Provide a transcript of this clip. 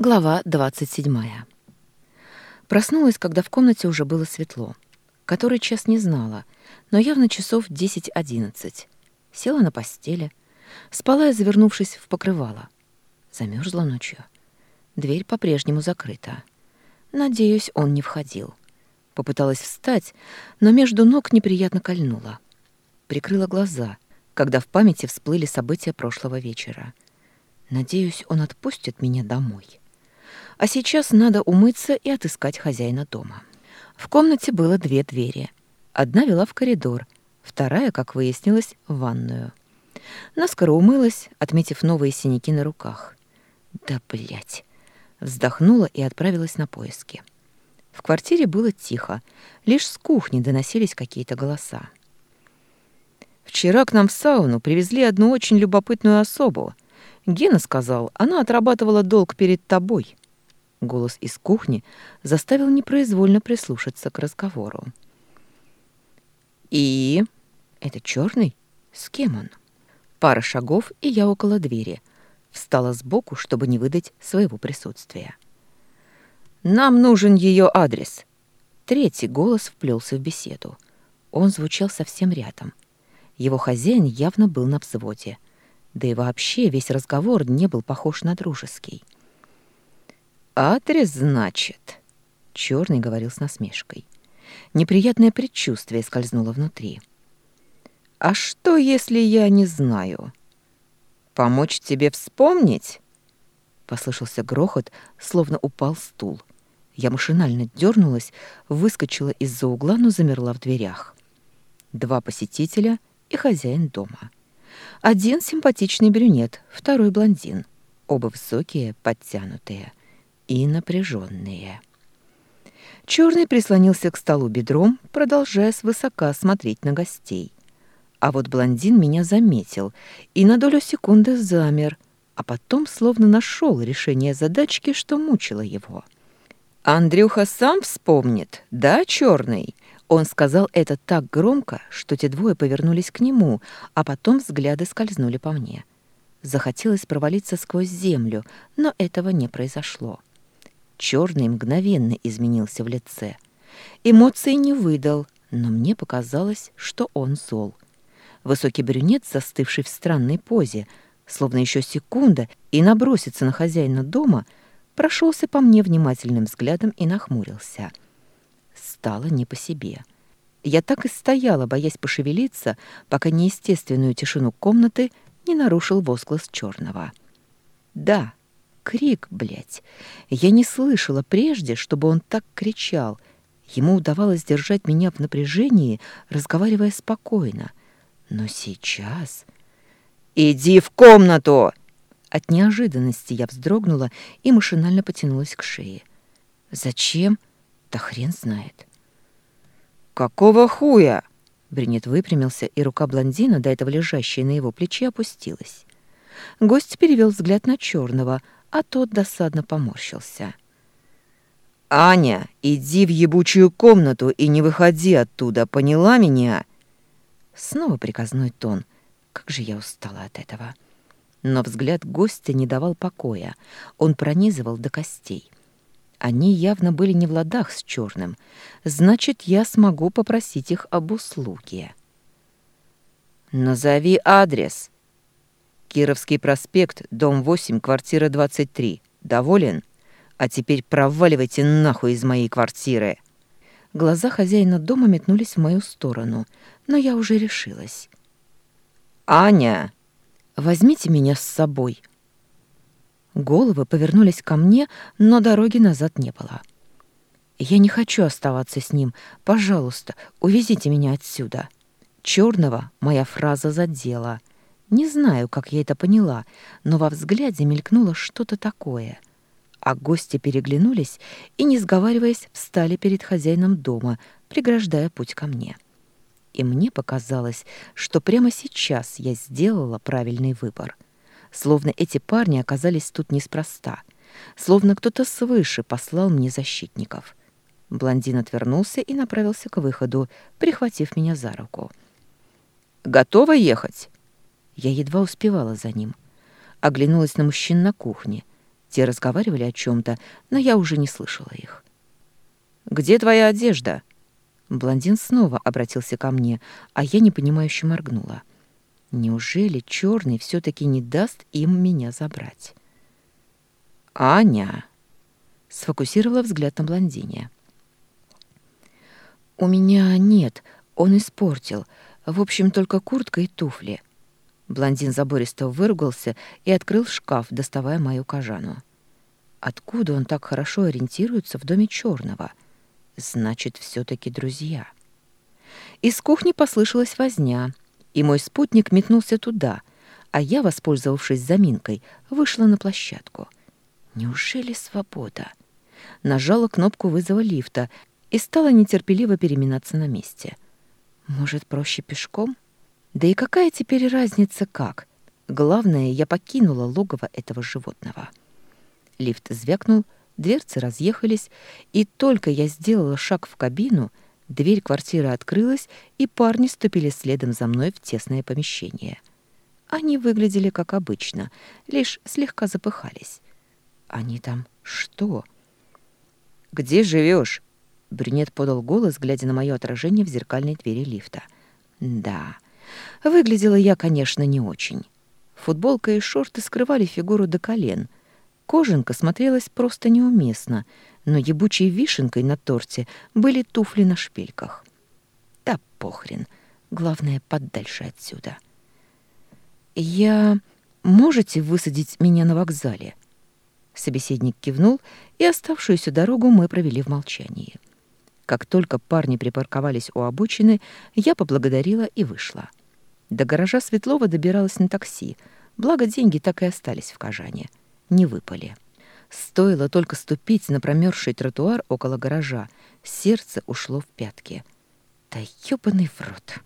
Глава 27. Проснулась, когда в комнате уже было светло. Который час не знала, но явно часов 10-11. Села на постели. Спала я, завернувшись в покрывало. Замерзла ночью. Дверь по-прежнему закрыта. Надеюсь, он не входил. Попыталась встать, но между ног неприятно кольнула. Прикрыла глаза, когда в памяти всплыли события прошлого вечера. Надеюсь, он отпустит меня домой. А сейчас надо умыться и отыскать хозяина дома. В комнате было две двери. Одна вела в коридор, вторая, как выяснилось, в ванную. Наскоро умылась, отметив новые синяки на руках. Да, блять! Вздохнула и отправилась на поиски. В квартире было тихо, лишь с кухни доносились какие-то голоса. «Вчера к нам в сауну привезли одну очень любопытную особу. Гена сказал, она отрабатывала долг перед тобой». Голос из кухни заставил непроизвольно прислушаться к разговору. «И? Это черный? С кем он?» Пара шагов, и я около двери. Встала сбоку, чтобы не выдать своего присутствия. «Нам нужен ее адрес». Третий голос вплелся в беседу. Он звучал совсем рядом. Его хозяин явно был на взводе. Да и вообще весь разговор не был похож на дружеский. «Адрес, значит?» — Черный говорил с насмешкой. Неприятное предчувствие скользнуло внутри. «А что, если я не знаю? Помочь тебе вспомнить?» Послышался грохот, словно упал стул. Я машинально дернулась, выскочила из-за угла, но замерла в дверях. Два посетителя и хозяин дома. Один симпатичный брюнет, второй блондин. Оба высокие, подтянутые и напряженные. Черный прислонился к столу бедром, продолжая свысока смотреть на гостей. А вот блондин меня заметил и на долю секунды замер, а потом словно нашел решение задачки, что мучило его. «Андрюха сам вспомнит, да, черный?» Он сказал это так громко, что те двое повернулись к нему, а потом взгляды скользнули по мне. Захотелось провалиться сквозь землю, но этого не произошло. Черный мгновенно изменился в лице. Эмоций не выдал, но мне показалось, что он зол. Высокий брюнет, застывший в странной позе, словно еще секунда, и набросится на хозяина дома, прошелся по мне внимательным взглядом и нахмурился. Стало не по себе. Я так и стояла, боясь пошевелиться, пока неестественную тишину комнаты не нарушил возглас черного. «Да, крик, блядь. Я не слышала прежде, чтобы он так кричал. Ему удавалось держать меня в напряжении, разговаривая спокойно. Но сейчас... «Иди в комнату!» От неожиданности я вздрогнула и машинально потянулась к шее. «Зачем? Да хрен знает». «Какого хуя?» Бринет выпрямился, и рука блондина, до этого лежащая на его плече, опустилась. Гость перевел взгляд на черного, а тот досадно поморщился. «Аня, иди в ебучую комнату и не выходи оттуда, поняла меня?» Снова приказной тон. Как же я устала от этого. Но взгляд гостя не давал покоя. Он пронизывал до костей. Они явно были не в ладах с черным. Значит, я смогу попросить их об услуге. «Назови адрес», Кировский проспект, дом 8, квартира 23. Доволен? А теперь проваливайте нахуй из моей квартиры. Глаза хозяина дома метнулись в мою сторону, но я уже решилась. Аня, возьмите меня с собой. Головы повернулись ко мне, но дороги назад не было. Я не хочу оставаться с ним. Пожалуйста, увезите меня отсюда. Черного моя фраза задела. Не знаю, как я это поняла, но во взгляде мелькнуло что-то такое. А гости переглянулись и, не сговариваясь, встали перед хозяином дома, преграждая путь ко мне. И мне показалось, что прямо сейчас я сделала правильный выбор. Словно эти парни оказались тут неспроста. Словно кто-то свыше послал мне защитников. Блондин отвернулся и направился к выходу, прихватив меня за руку. «Готова ехать?» Я едва успевала за ним. Оглянулась на мужчин на кухне. Те разговаривали о чем-то, но я уже не слышала их. «Где твоя одежда?» Блондин снова обратился ко мне, а я непонимающе моргнула. Неужели черный все-таки не даст им меня забрать? «Аня!» — сфокусировала взгляд на блондине. «У меня нет, он испортил. В общем, только куртка и туфли». Блондин забористо выругался и открыл шкаф, доставая мою кожану. Откуда он так хорошо ориентируется в доме черного? Значит, все таки друзья. Из кухни послышалась возня, и мой спутник метнулся туда, а я, воспользовавшись заминкой, вышла на площадку. Неужели свобода? Нажала кнопку вызова лифта и стала нетерпеливо переминаться на месте. Может, проще пешком? Да и какая теперь разница как? Главное, я покинула логово этого животного. Лифт звякнул, дверцы разъехались, и только я сделала шаг в кабину, дверь квартиры открылась, и парни ступили следом за мной в тесное помещение. Они выглядели как обычно, лишь слегка запыхались. Они там что? «Где живешь? Брюнет подал голос, глядя на мое отражение в зеркальной двери лифта. «Да, выглядела я, конечно, не очень. Футболка и шорты скрывали фигуру до колен — Кожанка смотрелась просто неуместно, но ебучей вишенкой на торте были туфли на шпильках. Да похрен, главное подальше отсюда. «Я... можете высадить меня на вокзале?» Собеседник кивнул, и оставшуюся дорогу мы провели в молчании. Как только парни припарковались у обочины, я поблагодарила и вышла. До гаража Светлова добиралась на такси, благо деньги так и остались в Кажане — не выпали. Стоило только ступить на промерзший тротуар около гаража, сердце ушло в пятки. Да ёбаный в рот!